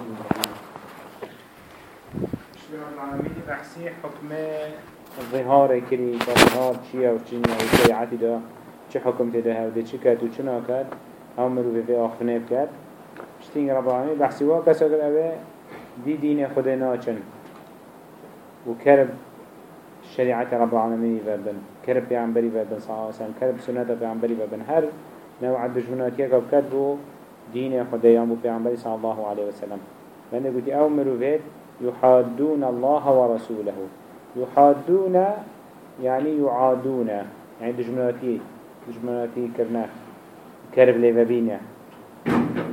الرحيم بسم الله العالمين بحثي حكم الظهار كري شيا وشينيا وشيعاتي دا چه حكم تده هوده چه كات وچه ناكات هم مروفي في آخفنه بكات شتين رب العالمين بحثي واقع ساكر اوه دي دين خود ناچن وكرب شريعة رب العالمين فردن كرب بيعنبري فردن صلى الله عليه وسلم كرب سنة بيعنبري فردن هر نوع الدجمنات يكب كتبو دين خديان بو پیغمبر صلى الله عليه وسلم لأنه قلت أو مروفيت يحادون الله ورسوله يحادون يعني يعادون يعني دجمناتي دجمناتي كرنا كرب لفبينا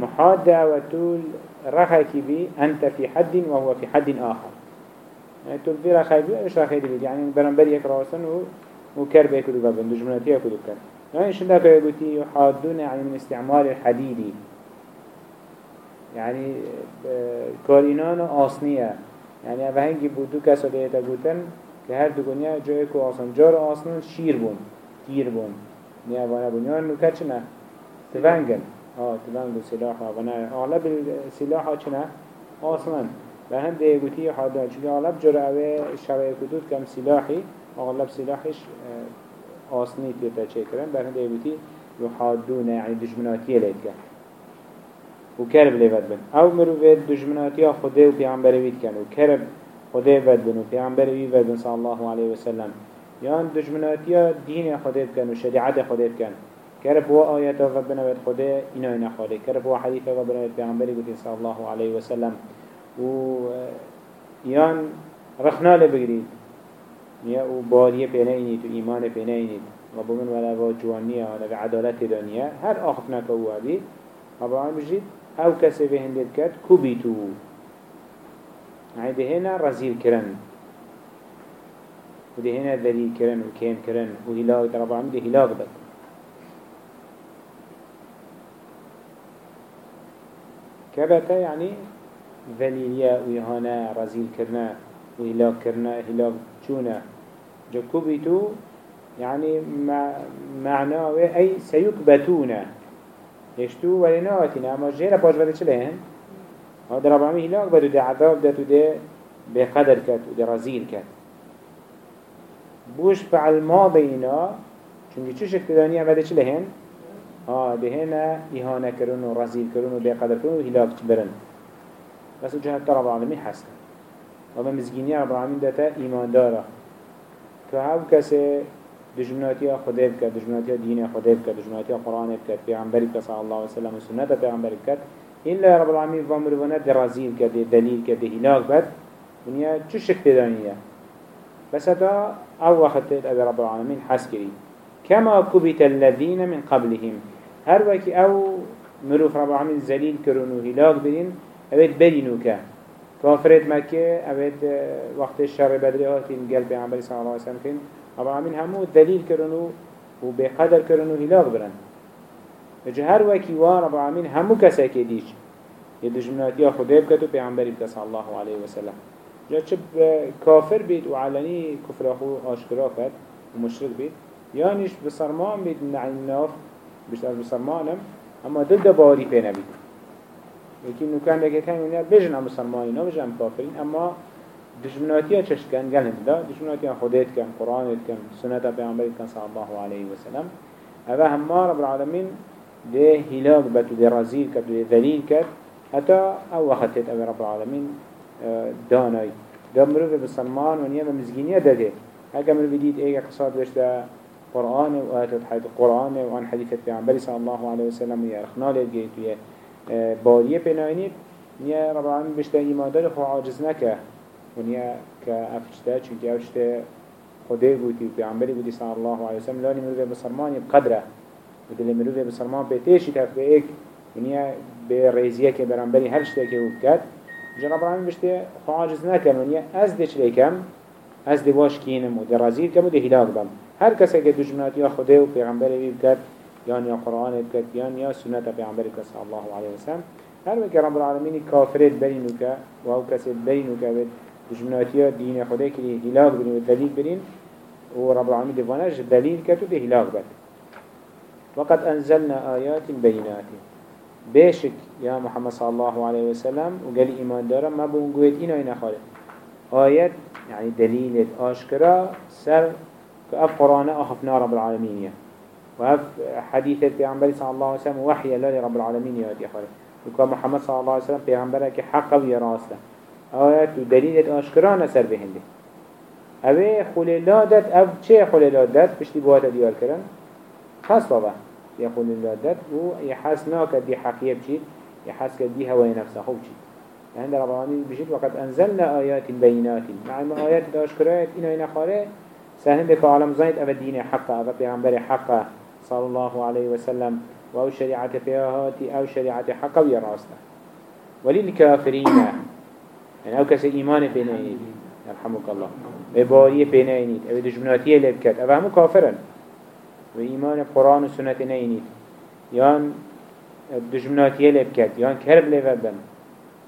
محادة وتول رخيك بي أنت في حد وهو في حد آخر. يعني تول في رخي بي إيش رخي بي يعني برنبري يكراسن وكرب يكدو بابن دجمناتي يكدو كرب يعني شندك يقول يحادون يعني من استعمال یعنی کارینان آسنیه. یعنی اوه هنگی بود دو کسا دیتا گوتن که هر دو گنیا جای که آسن جار آسان شیر بون گیر بون. نیا بون بنیان نو کچ نه. تونگن. ها تونگ و سلاح ها وانا اغلب سلاح ها چنه آسان و هم دیگوتی حالا. چون آلب جار اوه شرعی کدود کم سلاحی. آلب سلاحش آسانی تیتا چه کرن بر هم دیگوتی یحادونه یعنی دشمناتیه لید ليتك وكرب ليفت بن. أو مروفيت دجمناتيا خده و پیغمبره وید کن و کرب خده ود بن و پیغمبره وید بن صلى الله عليه وسلم یان دجمناتيا دین خده بکن و شریعت خده بکن كرب هو آيات ربنا بيت خده إنا إنا خاله كرب هو حديث ربنا بيت پیغمبره قلت صلى الله عليه وسلم و يان رخنا لبگرید يا و پینه اینید و پینه اینید و بمن ولا و جوانیه ولا عدالت دانیه هر آخف نکو هذه رب بجید. أو کسی به هندید کرد کبیتو يعني دهنا رزيل كرن ودهنا ذليل كرن وكيم كرن وهلاك رب العالمين ده هلاك بك كبتا يعني ذليلية ويهانا رزيل كرنا وهلاك كرنا هلاك چونا جو كبتو يعني معناه أي سيكبتون يشتو ولناتنا اما جيرا باش بده چلين هذا رب العالمين هلاك بدو ده عذاب ده ده بقدر كت وده رزيل كت بوش فعل ما بينا چونكي چو شكل دانيا بده چلين ها ده هنا إهانة كرون ورزيل كرون وبقدر كرون وهلاك برن بس جهة رب العالمين حسن وما مزجينيا رب العالمين ده إيمان دارا كهو كسي دجمناتي خدای بکرد دجمناتي دین خدای بکرد دجمناتي قرآن بکرد پیغمبر بکرد صلی الله علیه وسلم سنت پیغمبر بکرد إلا رب العالمين فامر ونا درازيل كده دليل كده هلاك بد ونيا شو شك تدانية بس هذا أو وقت أبي رب العالمين حسكري كما كبت الذين من قبلهم. هر وكي أو مروف رب العالمين زليل كرونو هلاك بدين أبيت بدينوك كافرت مكة أبيت وقت الشر بدريات قلب عمبالي صلى الله عليه وسلم رب العالمين همو دليل كرنو وبقدر كرنو هلاك برن. اجه هر وكي وان رب العالمين همو كسا كديش يدجمنات يا خده بكتو پیغمبری بك صلى الله عليه وسلم. جا چه كافر بيت وعلني كفر اخو آشكرا كد ومشرك بيت يانش بصرمان بيت نعين ناف بشتر بصرمانم اما باري بينا بيت لكن نكان لك كان يقول بيجن هم بصرماني نا بيجن كافرين اما دشمناتيا چش كان قال هندا دشمناتيا خديت كان قرآن كان سنة پیغمبر كان صلى الله عليه وسلم هذا هم رب العالمين ده هلاك بتو ده رزيل كتو ده ذليل كت حتى أو وقتت أو رب العالمين داناي ده مروف بسلمان ونيا بمزجينيا ده ده هكا مروف ديت ايجا قصاد وش ده قرآن وآتت حيث القرآن وعن حديثة پیغمبر صلى الله عليه وسلم ويا رخنا لجيت ويا بارية بناينيت نيا رب العالمين بشتا إيمان دار خو عاجز نكه ونیا که افشته چونکه افشته خدای بودی و پیامبری بودی صلی الله علیه وسلم. لانی مروی بسرمانی بقدره و دل مروی بسرمان پیتیشی تفته ایک ونیا به ریزیه که برانبری هر شته که وکد جناب العالمین بشته خواجز نکن ونیا از دچ لیکم از دی واش کینم و دی رزیل کم و دی هلاک بم. هر کسی که دجمنات یا خدای و پیامبری بکد یا یا قرآن بکد یا یا سنت پیامبری که صلی الله علیه وسلم. هر وقت رب العالمین کافرت برینو که و أو کسی برینو که دجمناتيا دين خدا كلي هلاك بني والدليل بنين ورب العالمين دفاناش دليل كتو ده هلاك بك وقد أنزلنا آيات بينات بيشك يا محمد صلى الله عليه وسلم وقال إيمان دارا ما بون قويت إنا إنا خالد آيات يعني دليل آشكرا سر كأف قرآن أخفنا رب العالمين وأف حديثة بيعنبري صلى الله عليه وسلم وحي الله رب العالمين يا خالد وكان محمد صلى الله عليه وسلم بيعنبرك حقا ويراسته آيات ودليل آشكرا سر بهنده اوه خلیلا داد أو چه خلیلا داد پشتی بوات دیار کرن. خاص بابا یا خلیلا داد و یه حس ناکد دی حقیه بچید یه حس کد دی هوای نفسه خوب چید يعني رب العالمين بجد وقد أنزلنا آيات بينات مع ما آيات داشكرات إنا إنا خاره سهل بك عالم زايد أبا دين حقا أبا بيغمبر حقا صلى الله عليه وسلم وأو شريعة فيهاتي أو شريعة حقا ويراسنا وللكافرين يعني أو كسي إيمان بينين يرحمك الله ببارية بينينيت أو دجمناتية لبكت أو همو كافرا وإيمان القرآن والسنة نينيت يان دجمناتية لبكت يان كرب لببن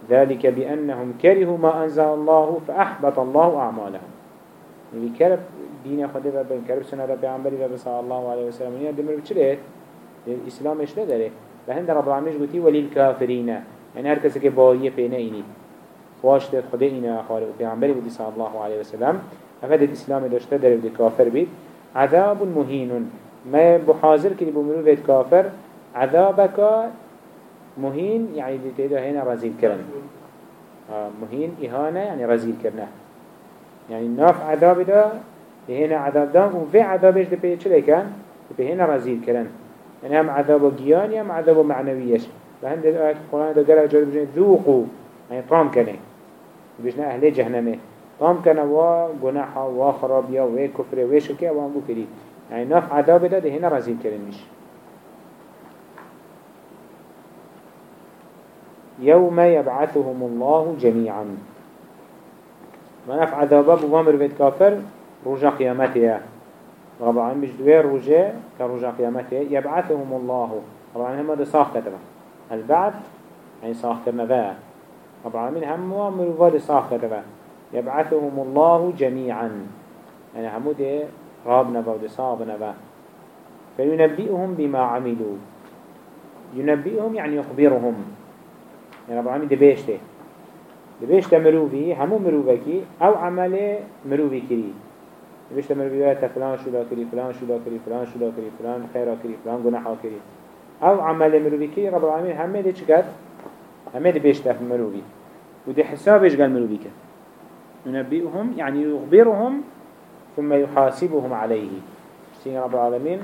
ذلك بأنهم كرهوا ما أنزل الله فأحبط الله أعمالهم. يعني كرب دين خده ببن كرب سنة ربي عمبري ربي صلى الله عليه وسلم يعني دمر بچلت الإسلام إيش لدره فهند رب العالمين قلتي وللكافرين يعني هر كسي كبارية بينينيت واش خدا اینا آخاره و پیغمبری بودی صلی الله علیه وسلم. افاد الاسلام داشته در بودی کافر بید. عذاب مهین. ما بحاضر کلی بمرو بید کافر. عذابك مهين يعني دي تيدا هنا رزيل كرن آه مهين إهانة يعني رزيل كرنه يعني ناف عذاب دا هنا عذاب دا وفي عذابش دي بيه چلي كان دي هنا رزيل كرن يعني هم عذاب جيان هم عذاب معنويش فهند القرآن دا قال جل ذوقوا يعني طام كنه بيجنا أهل جهنمه. طام كنا وا جناحا وا خرابيا و كفر و شركة و أنبو كري يعني ناف عذاب ده ده هنا رزيل كرنش يوم يبعثهم الله جميعا ما ناف عذابه بوامر بيت كافر رجع قيامته طبعا مش دوير رجع كرجع قيامته يبعثهم الله. طبعا هم ده صاح كتبه البعث يعني صاح كرنا رب العالمين هم مروفات صاح كتبه يبعثهم الله جميعا. يعني همو ده راب نبا وده صاب نبا فينبئهم بما عملوا. ينبئهم يعني يخبرهم. يعني رب العالمين ده بيشته ده بيشته مروفي همو مروفكي أو عمله مروفي كري. بيشته مروفي فلان شو لا كري فلان شو لا كري فلان شو لا كري فلان خيرا كري فلان قناحا كري. أو عمله مروفي كري رب العالمين همه ده چكت همه دي بيشتف مروبي ودي حسابش قال مروبي كان ينبئهم يعني يخبرهم ثم يحاسبهم عليه سين رب العالمين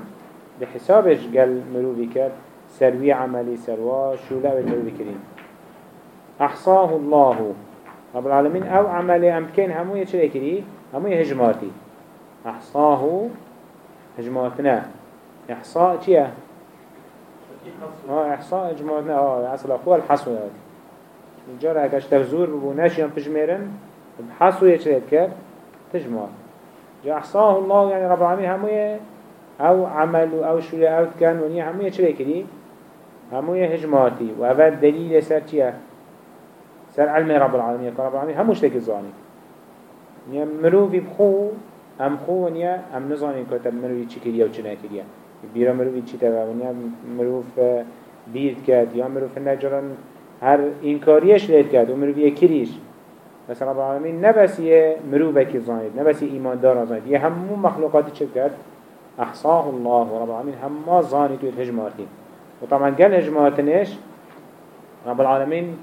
بحسابش قال مروبي كان سروي عملي سروا شو لا المروبي كريم أحصاه الله. رب العالمين أو عملي أمكن همو يشري كري همو يهجماتي أحصاه هجماتنا إحصاء چيه آه احصاء اجمالنا آه اصل اخوه الحصو هاد الجارة هكاش تغزور ببو ناشيان تجميرن بحصو يشريد كر تجمال جا احصاه الله يعني رب العالمين هموية أو عمل أو شوية أو كان ونيا هموية شري كري هموية هجماتي وهذا دليل سر چيه سر علم رب العالمين رب العالمين هموش تك الزاني يعني مروفي بخو ام خو ونيا ام نزاني كتب مروفي چي كريا و چنا كريا بیرا مروفی چی تبا ونیا مروف بید کرد یا مروف نجران هر اینکاریش لید کرد. و مروفی کریش بس رب العالمین نبس یه مروفه کی زانید نبس یه ایمان دار زانید یه همو مخلوقاتی چه کرد؟ احصاه الله و رب العالمین همه زانید و الهجماتی و طبعا قال هجماتنش رب العالمين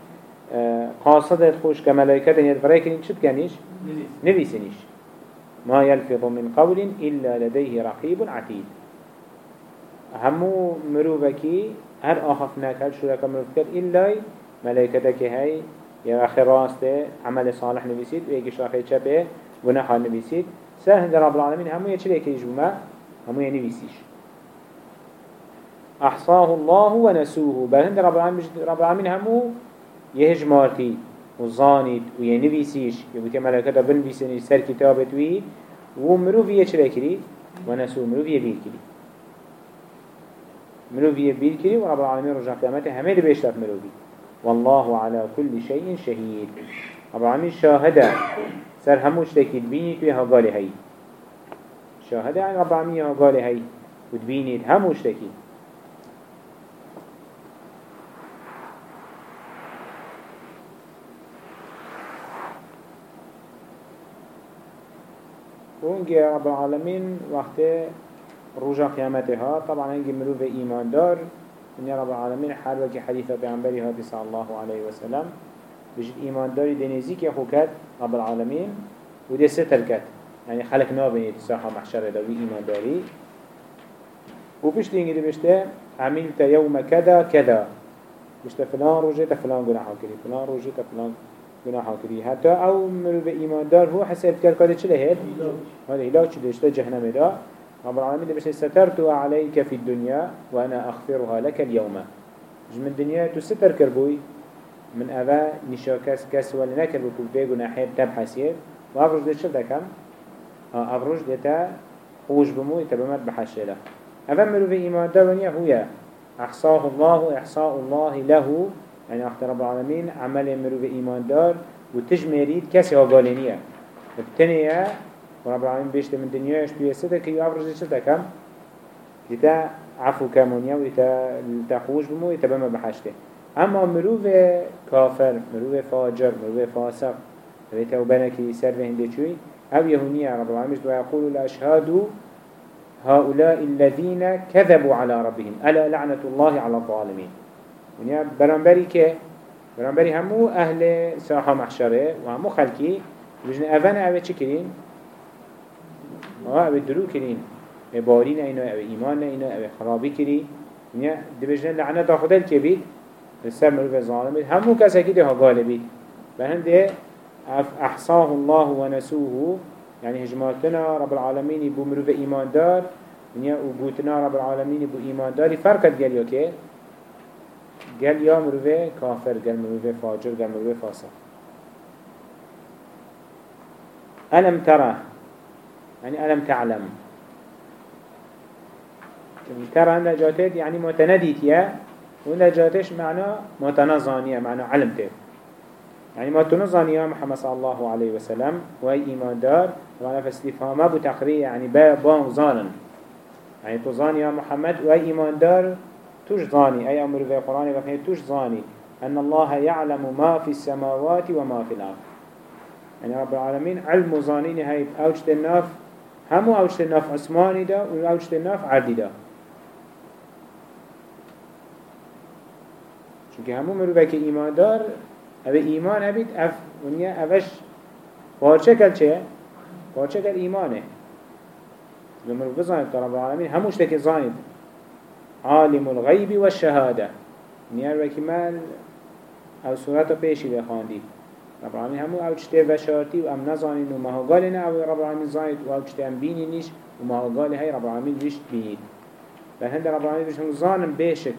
قاصدت خوش كملائكة يدفريكن شد كانيش نبيسنيش ما يلفظ من قول إلا لديه رقيب عتيد همو مروفكي هر آخفناك هر شركة مروفكت إلا ملائكتك هاي يا أخي راسته عمل صالح نبيسيد ويجيش أخي شبه ونحا نبيسيد سهل رب العالمين همو يشريك يجمع همو ينبيسيش أحصاه الله ونسوه. بل هند رب العالمين رب العالمين همو يهجمارتي وظانيت وينبيسيش يقول ملائكته بنبيسني سر كتابت وي ومروف يشريكري ونسوه مروف يبيركري مروفية بير كري ورب العالمين رجع قيامته همه دي بيشتف والله على كل شيء شهيد رب العالمين شاهده سر هموش تكيد بيني كوي هقالي هاي شاهده عن رب العالمين هقالي هاي وتبيني هموش تكيد ونجي رب العالمين وقته رجا قيامتها طبعا هنجي مروف إيمان دار من رب العالمين حال وكي حديثة بعنبري هاتي صلى الله عليه وسلم بجد إيمان داري دينيزيك يخوكات رب العالمين ودي ستر كات يعني خلق نابني تساحة محشر دوي إيمان داري وبشت ينجي دي عملت يوم كذا كذا بشته فلان رجيت فلان قناح كري فلان رجيت فلان قناح كري حتى أو مروف إيمان دار هو حسب كده چله هيد هذا هلا چله اشته جهنم دا رب العالمين دي بشته سترتها عليك في الدنيا وأنا أغفرها لك اليوم. جم الدنيا تستر كربوي من أبا نشاكس كس ولا نكر بكل بيجو ناحية تبحثيه وأفرج ده شو ده كم؟ أفرج ده خوش بمو يتبمت بحشله أفهم ملو في إيمان دونيا هو أحصاه الله إحصاء الله له. يعني أخت رب العالمين عمل ملو في إيمان دار وتجمريد كسي هقالينية التنية ورب العالمين بيشت من دنيا يشتوية ستة كي أفرج ده ستة كم يتا عفو كامونيا ويتا تخوش بمو يتبمت بحشته اما مروف كافر مروف فاجر مروف فاسق بيته وبنكي سر هنده چوي أو يهونية رب العالمين ويقول الأشهاد هؤلاء الذين كذبوا على ربهم ألا لعنة الله على الظالمين ونيا برانبري كه برانبري همو أهل ساحة محشره وهمو خلقي بجن أفانا أبي چكرين أبي درو كرين بارين اينو أبي إيمان اينو أبي خرابي كري ونيا دبجن لعنة خدا الكبير السر مروف ظالمين همو كسا كده ها غالبي بهنده أحصاه الله ونسوه يعني هجماتنا رب العالمين يبو مروف إيمان دار ونيا وقوتنا رب العالمين يبو إيمان دار فرقت قال يوكي قال يا مروف كافر قال مروف فاجر قال مروف فاسق. ألم ترى يعني ألم تعلم؟ ترى أن جاتت يعني متنديت يا؟ ولا جاتش معنى متنظانية معنى علم تيب يعني ما تنظانية محمد صلى الله عليه وسلم وهي إيمان دار وأنا فاستفهامه بتقرير يعني بان ظانا يعني تظاني محمد وهي إيمان دار توش ظاني أي أمر في القرآن وفيه توش ظاني أن الله يعلم ما في السماوات وما في الأرض. يعني رب العالمين علم ظانين هاي أوجت الناف همو أوجت الناف عثماني دا وأوجت الناف عردي دا. چونکه همون مروفه که ایمان دار اوه ایمان هبید اف ونیا اوش پارچه کل چه؟ پارچه کل ایمانه مروف بزانید که رب العالمین هموش تک زانید عالم الغیب والشهاده نيار وكي مال أو سورة پیشی بخاندی رب العالمین همو أو چته وشارتی و ام نزانین و أو رب العالمین زانید و أو چته ام بینی نیش و مهاگال های رب العالمین ویشت بینید. و هند رب العالمین بشن زانم بشک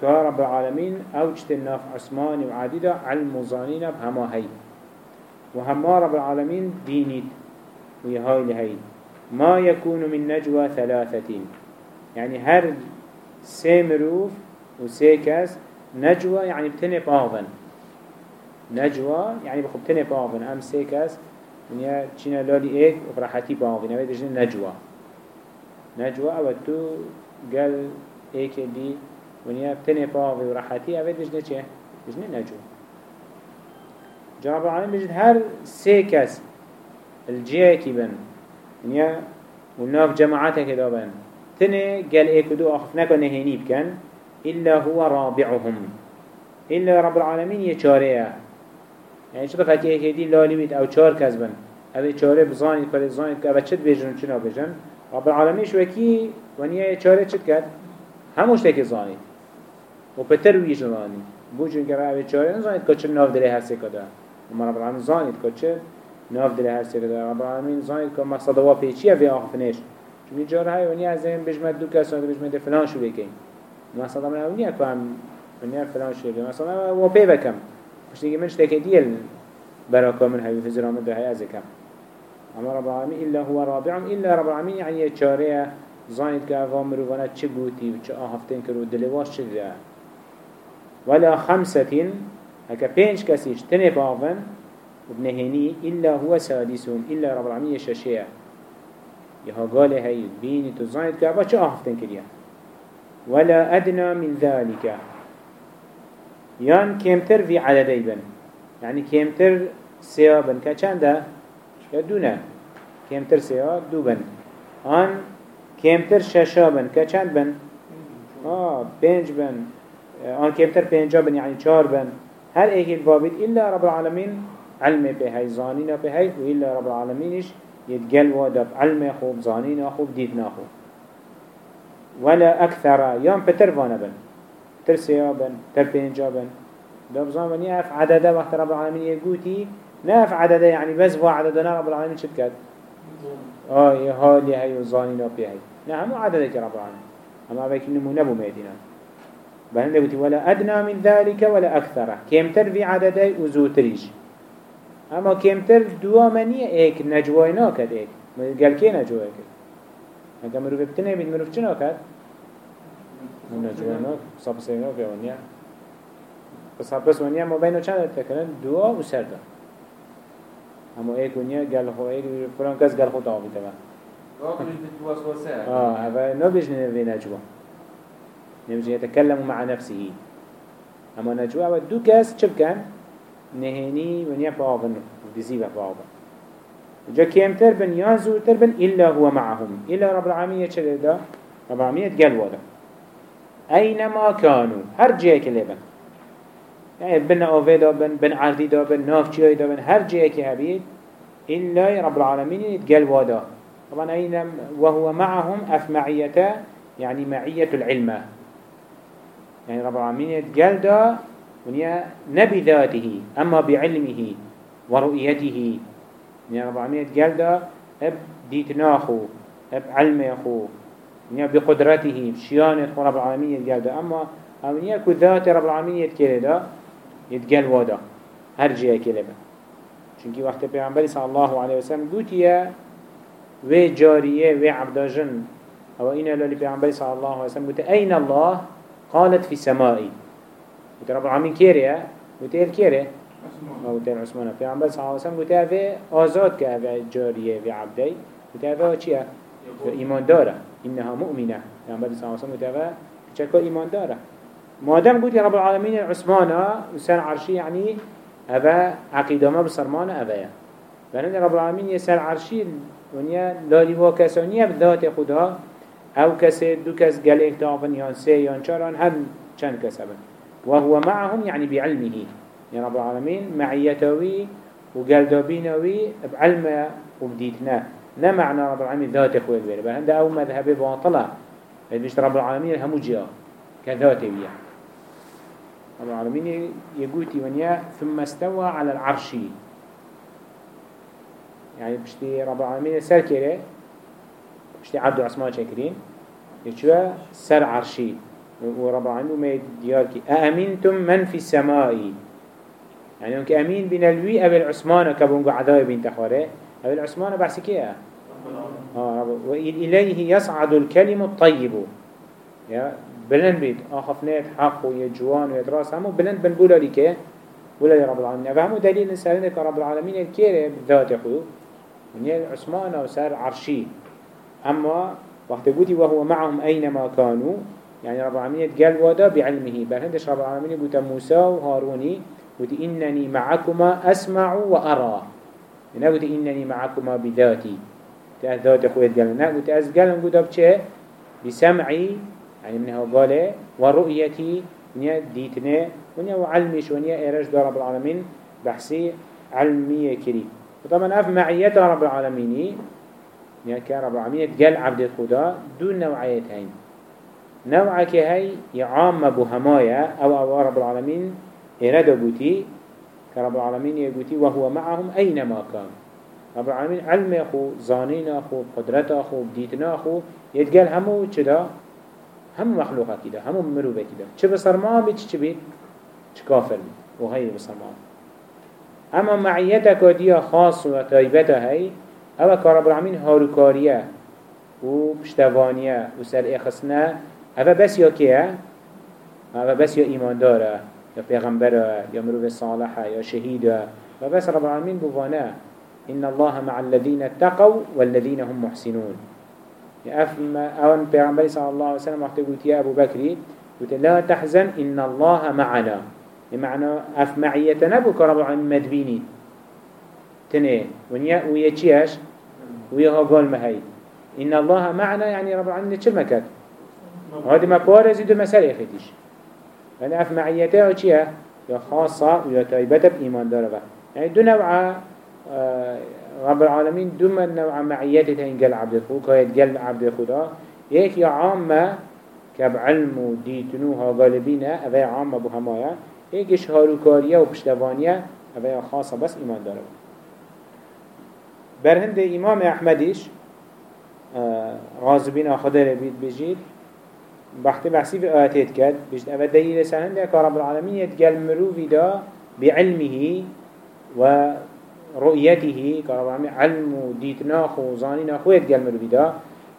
كرب العالمين أوجت الناف عثماني وعديدة علم ظانين بهما هاي وهما رب العالمين دينيت ويهاي لهي ما يكون من نجوى ثلاثة يعني هر سيمروف وسيكس نجوى يعني بتني باغن. نجوى يعني بخب تني باغن أم سيكس من يا تشينا لالي ايك وبراحتي باغن يعني دجن نجوى نجوى أو تو قال ايك دي ونیا تنه پاوی و راحتی اوه دجنه چه؟ دجنه نجو جناب العالمین بجد هر سه کس الجیه کی بن. ونیا وناف جماعته كده بن. تنه قال إيه كدو اخف نكو نهيني بكن إلا هو رابعهم. إلا رب العالمين يچاريه یعنی چطور فکر هدی لالی بید او چار کس بن. اوه چاره بزانی کاری زانید که اوه چت بیجن چنا بیجن رب العالمیش وکی ونیه چاره چت کرد؟ هموش تک زانی. و پتر ویش زانید بو جون که اوه چاره نزانید که چه ناف دلی هستی کده اما رب العالمین زانید که چه ناف دلی هستی کده رب العالمین که مقصد وافی چی اوه آخفنش چون یه جاره های ونیه از این بجمت دو کسان فلان شو بکن. مقصد امرانی اکو هم فلان شو مقصد مشتی من شتک دیل برا من هاي في زرامة ده هاي أزكام أما رب العالمين إلا هو رابعهم إلا رب العالمين يعني يتشاريه زايد كأفامر وأنا چه قوتي وچه آهفتين كرو دلواش چه ده ولا خمسة هكا بينش كسيش تنه باغن وبنهيني إلا هو سادسهم إلا رب العالمين يشاشيه يها قال هاي بيني تزايد كعبا چه آهفتن كريا ولا أدنى من ذلك يان كيمتر في عددي بن. يعني كيمتر سيابن كچنده يا دونا كمتر سيا دو بن. آن كمتر ششا بن. كچند بن؟ آه بينج بن. آن كمتر بينجا بن يعني چار بن. هر ايك البابد إلا رب العالمين علم بهاي زانينا بهاي وإلا رب العالمينش يتقل وادب علم خوب زانينا خوب ديدنا خوب ولا أكثر يوم بتر فانا بن. تر سيا بن تر بينجا بن. دبزان وني أف عدده وقت رب العالمين يقوتي ناف عدده يعني بس هو عددنا رب العالمين شد كد آه يهالي هاي وزاني نوبي هاي. نعم عددك رب العالمين. اما بيك نمو نبو ميدنا بل قلت ولا أدنى من ذلك ولا أكثر كمتر في عدده وزوتريش اما كمتر دوا مني ايك نجوينا كد ايك قال كي نجوي كد اگه مروف بتنه بید مروف چنا کد؟ نجوينا صاب سينا في ونيا بس بس ونیا ما بینو چند تکرن دعا و سردا اما ایک ونیا گل خو ایک فران کس گل خو تاوی تبا آه هذا نبيش نبي نجوا نبيش يتكلم مع نفسه أما نجوا ودو كاس شو كان نهني ونيا فاضن بزيبة فاضن جا كيمتر بن يازو تربن إلا هو معهم إلا رب العالمين يتشغل ده رب العالمين يتقل وده أينما كانوا؟ هر جيك لبن. يعني بن أوفي دابن بن عردي دابن ناف چيوي دابن هر جيه كي هبيد إلا رب العالمين يتقل وادا. طبعا أين وهو معهم أف معيته يعني معية العلم. يعني رب العالمين يتقل دا ونيا نبي ذاته أما بعلمه ورؤيته يعني رب العالمين يتقل دا اب ديتناخو اب علمه ونيا بقدرته شيانة رب العالمين يتقل دا أما أمنيا كذات رب العالمين يتقل دا يتقال وادا. هر جيه كلمة چونكي وقت پیغمبر صلى الله عليه وسلم قوتيا وي جاريه وي عبداجن. أو اين لولي پیغمبر صلى الله عليه وسلم قوت اين الله قالت في سمائي قوت رب العالمين كيريا قوت إيه كيريا قوت عثمان. پیغمبر صلى الله عليه وسلم قوت اوه آزاد اوه جاريه وي عبدي قوت اوه چيه ايمان داره إنها مؤمنة. پیغمبر صلى الله عليه وسلم چكا إيمان دارة. مادام قلت رب العالمين عثمانا وسر عرشي يعني أبا عقيدة ما بصرمانا أبايا فلن رب العالمين يسر عرشي ونيا لالي وكسانية بذات خدا. أو كسي دو كس قليك تافن يان سي يان شاران هم چند كسبن وهو معهم يعني بعلمه. يعني رب العالمين معيتوي وقلدابينوي بعلمه وبديتنا نا معنى رب العالمين ذات خوي البير بل هنده أو مذهب باطلة بيش رب العالمين همو جيا كذاته بيه رب العالمين يقولي ونيا ثم استوى على العرش. يعني بشتي رب العالمين سر كره بشتي عبد عثمان شاكرين يشوى سر عرشي ورب العالمين ما ديار كي أأمنتم من في السماء؟ يعني انك أمين بين الوي أبي العثمان كبونغو عداي بين تخوره أبي العثمان بحث كيه آه رب وإليه يصعد الكلم الطيب. يا بلند بيت. آخفنات حق ويجوان ويدراس همو بلند بن بولا لكي بولا لرب العالمين. فهمو دليل نسالنا كرب العالمين. الكيري بذات من عثمان وسار عرشي. أما وقت قوتي وهو معهم أينما كانوا. يعني رب العالمين قال ودا بعلمه. بل هندش رب العالمين قلت موسى وهاروني. قلت إنني معكما أسمع وأرى. قلت إنني معكما بذاتي ذات أخوات قال أنا قلت أزقال قلت بشيء بسمعي يعني منها قال ورؤيتي ونيا ديتنا ونيا وعلمش ونيا إيرش دار رب العالمين بحسي علمية كريم وطبعا أف معية رب العالمين يعني كان رب العالمين قال عبد الخدا دون نوعية هين نوعك هاي يعام بهمايا أو أو رب العالمين إرادة بوتي كرب العالمين يقولي وهو معهم أينما كان رب العالمين علم أخو زانين أخو قدرت أخو بديتنا أخو يتقال همو چدا هم مخلوقات كده هم مروبة كده چه بصرمان بيت چه بيت چه كافر بيت وهي بصرمان اما معيتك دي خاص وطيبتها هاي أو كرب العالمين هاروكارية وبشتوانية وسر اخصنا أو بس كيه أو بس يا ايمان داره يا پیغمبره يا مروبة صالحة يا شهيده وبس رب العالمين بوانا إن الله مع الذين اتقوا والذين هم محسنون. أفما أون پیغمبر صلى الله عليه وسلم وقت قلت يا أبو بكر قلت لا تحزن إن الله معنا. بمعنى أف معية نبو كرب العالمين مدبيني تنه ونيا ويا تشيش ويا قال مهي إن الله معنا يعني رب العالمين چه مكت هذه ما بارزي دو مسألة خيتيش يعني اف معيته چيه يا خاصة ويا تايبته بإيمان داره يعني دو نوع آه، رب العالمين دو من نوع معيته تنقل عبد الخود كايت قل عبد الخدا يك يا عامة كبعلم وديتنوها غالبينه أبا عامة بهمايا هيك هاروكارية وبشتوانية أبا خاصة بس إيمان داره. برهند إمام أحمدش آه، غازبين خدا بيت بجيد بحث بحثي في آياتيت كد بجد أبا دليل سهنده كرب العالمين يتقل مروفي دا بعلمه ورؤيته كرب العالمين علم وديتناخ وظانيناخ ويتقل مروفي دا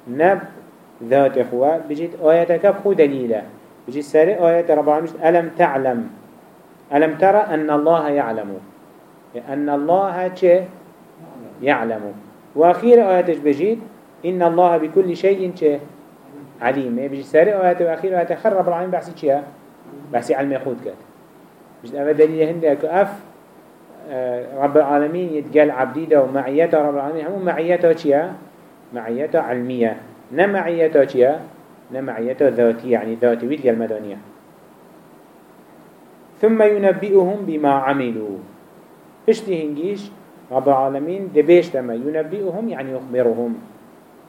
نب ذات أخوة بجد آياتك بخو دليلة بجد ساري آيات رب العالمين ألم تعلم. ألم ترى أن الله يعلم أن الله چه يعلم وأخير آياتش بجد إن الله بكل شيء چه عليم. بجد ساري آيات وأخير آيات خر رب العالمين بحثي چه بحثي علم خود كد بجد أما دليل هندك أف آه، رب العالمين يتقال عبدي ده ومعيته رب العالمين هم معيته چه معيته علمية. نمعيته چه نمعيته ذاتية يعني ذاتي ويتقال المدانية ثم ينبئهم بما عملوا. اشتي هنجيش رب العالمين دبيش تما. ينبئهم يعني يخبرهم.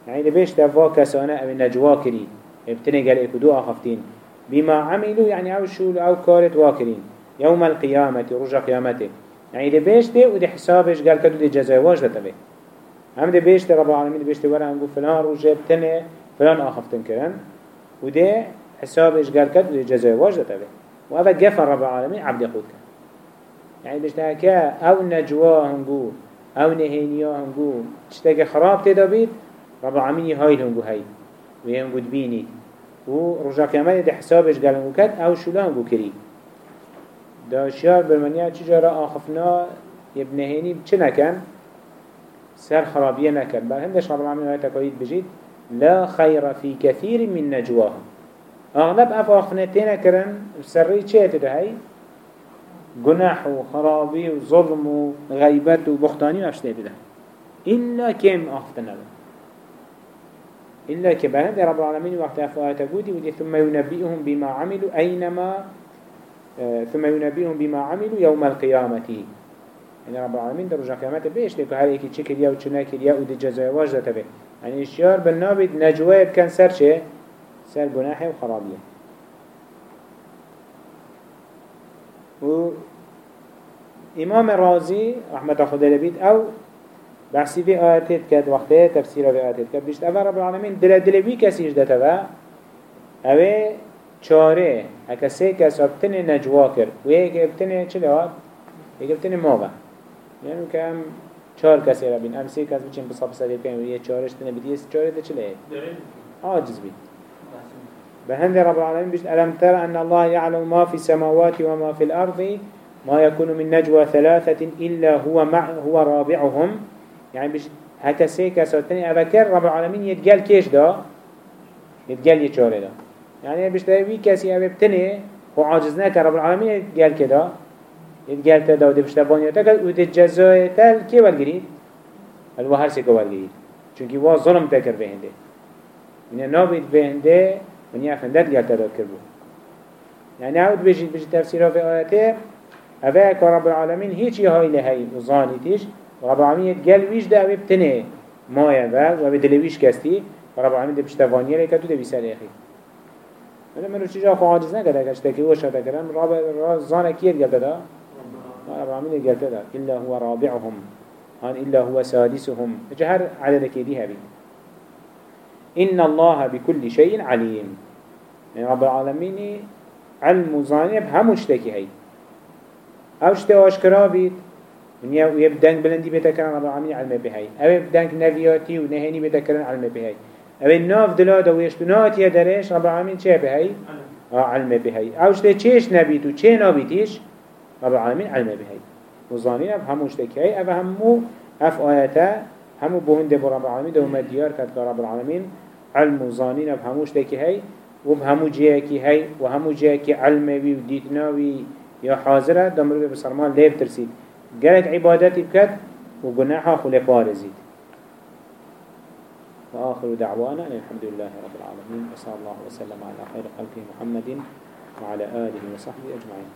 يعني دبيش تفا كسانا أو نجوا كري ابتنى قال اكدو آخفتين. بما عملوا يعني أو شو أو كارت واكرين. يوم القيامة رجع قيامته. يعني دبيش تي ودي حسابش قال كدو دي جزاء واجدة تبه. هم دبيش تي رب العالمين دبيش تي ورا انقو فلان رجع ابتنى فلان اخفتن كرن. ودي حسابش قال كدو دي جزاء واجدة تبه. وهذا جفر رب العالمين عبد خود يعني بشتاكا أو نجوا هنگو أو نهينيا هنگو تشتاكا خراب تدابيد رب العالمين هاي هنگو هاي ويهنگو دبيني و رجا كمان ده حسابش قال هنگو كد أو شلا هنگو كري دا شيار برمانيا چجارا آخفنا؟ يبنهيني بچه نكن سر خرابية نكن بل هندش رب العالمين هاي تكايد بجيد لا خير في كثير من نجواهم. اغلب اف آخفنا تينا كرن سري چه ده هاي جناح وخرابي وظلم وغيبت وبختاني واشته بده إلا كم أخذنا له إلا كبهند رب العالمين وقت أفوات قودي ودي ثم ينبئهم بما عملوا أينما آه ثم ينبئهم بما عملوا يوم القيامة. يعني رب العالمين درجة قيامته بيش لكو هل ايكي چكر يا وچنكر يا ودي جزاء واجدة به. يعني الشيار بالنابد نجواب كان سر چه؟ سر جناحه وخرابيه و امام رازي رحمة خدا لبيت أو بحثي في آياتات كد وقته تفسير في آياتات كد بيشت اول رب العالمين دل دلوي كسيش دتوا اوه چاره اکا سه کس ابتنه نجوا کر و یک ابتنه چه لحاظ؟ یک ابتنه ماغا یعنی که هم چهار کسی را بین. هم سه کس بچین بصاب سریع کنیم. و یه چهارش تنه بید یه چهاره ده لحاظ؟ عاجز بید بهند رب العالمين بيش ألم ترى أن الله يعلم ما في السماوات وما في الأرض ما يكون من نجوى ثلاثة إلا هو مع هو رابعهم. يعني بيش هكا سيكا سوتني أذكر رب العالمين يتقال كيش دا؟ يتقال يتشاري دا. يعني بيش تبي كسي أبي بتني وعاجزنا كرب العالمين يتقال كدا يتقال تدا ودي بيش تباني تقل ودي الجزاء تال كي والجريد الوهر سيكا والجريد چونكي وا ظلم تكر بهنده. من نابد بهنده ونیا خندت گل تداد کربو يعني عود بيجي بيجي تفسيره في آياته أفا كرب العالمين هيك يهاي لهاي تيش رب العالمين قال ويش ده أبي بتنه. ما يبا وبدلويش كستي رب العالمين ده بشتفانيه لك تو ده بيسال يخي أنا منو چيجا خو عاجز نكده كشتكي وش هذا كلام رب زانه كير قال ده رب العالمين قال ده إلا هو رابعهم. هان إلا هو سادسهم. جهر عددك يديها بي إن الله بكل شيء عليم يعني رب العالمين علم ظانب هم اشتكي هاي أو اشتكي بيت ونيا ويبدنك بلندي بيتكرن رب العالمين علم بهاي أو يبدنك نبياتي ونهيني بيتكرن علم بهاي أو الناف دلادا ويشتنات يدرش رب العالمين چه بهاي آه علم بهاي أو اشتكي چيش نبيت وچه نبيتيش رب العالمين علم بهاي وظانين هم اشتكي هاي أو همو اف آياته همو بهند برب العالمين دو مديار كتك رب العالمين علم وظانين بهموش دكي هاي وبهمو جيكي هاي وهمو جيكي علمي وديتناوي يا حاضرة دمرو بسرمان ليب ترسيد جرك عبادتي بكت وجناحها خلف وارزيد وآخر دعوانا الحمد لله رب العالمين وصلى الله وسلم على خير خلقه محمد وعلى آله وصحبه أجمعين.